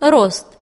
рост.